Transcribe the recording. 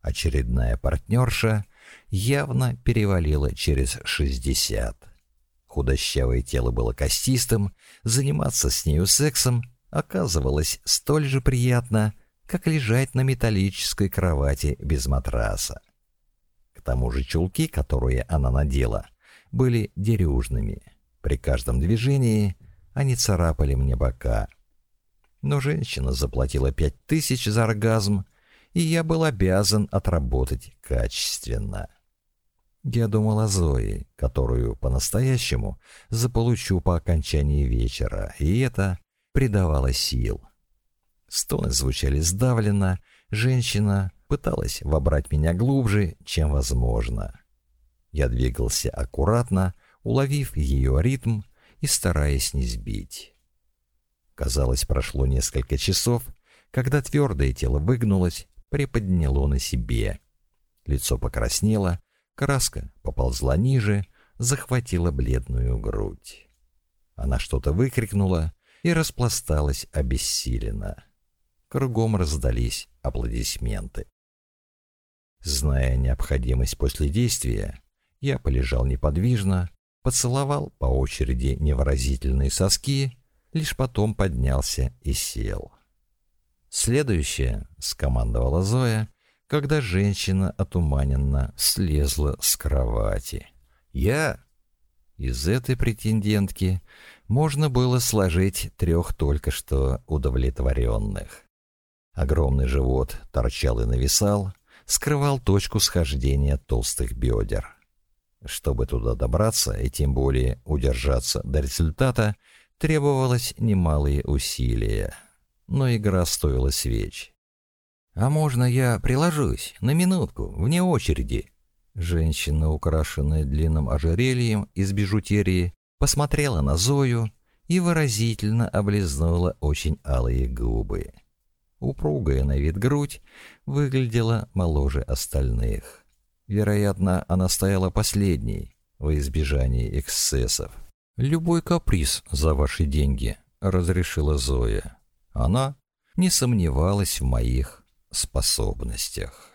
Очередная партнерша явно перевалила через 60. Худощавое тело было костистым, заниматься с нею сексом оказывалось столь же приятно, как лежать на металлической кровати без матраса. К тому же чулки, которые она надела, были дерюжными. При каждом движении они царапали мне бока. Но женщина заплатила пять тысяч за оргазм, и я был обязан отработать качественно. Я думал о Зое, которую по-настоящему заполучу по окончании вечера, и это придавало сил. Стоны звучали сдавленно, женщина пыталась вобрать меня глубже, чем возможно. Я двигался аккуратно, уловив ее ритм и стараясь не сбить. Казалось, прошло несколько часов, когда твердое тело выгнулось, приподняло на себе. Лицо покраснело, краска поползла ниже, захватила бледную грудь. Она что-то выкрикнула и распласталась обессиленно. Кругом раздались аплодисменты. Зная необходимость после действия, я полежал неподвижно, поцеловал по очереди невыразительные соски, лишь потом поднялся и сел. «Следующее», — скомандовала Зоя, когда женщина отуманенно слезла с кровати. «Я...» Из этой претендентки можно было сложить трех только что удовлетворенных. Огромный живот торчал и нависал, скрывал точку схождения толстых бедер. Чтобы туда добраться и тем более удержаться до результата, требовалось немалые усилия. Но игра стоила свеч. «А можно я приложусь? На минутку, вне очереди?» Женщина, украшенная длинным ожерельем из бижутерии, посмотрела на Зою и выразительно облизнула очень алые губы. Упругая на вид грудь выглядела моложе остальных. Вероятно, она стояла последней во избежание эксцессов. «Любой каприз за ваши деньги», — разрешила Зоя. Она не сомневалась в моих способностях.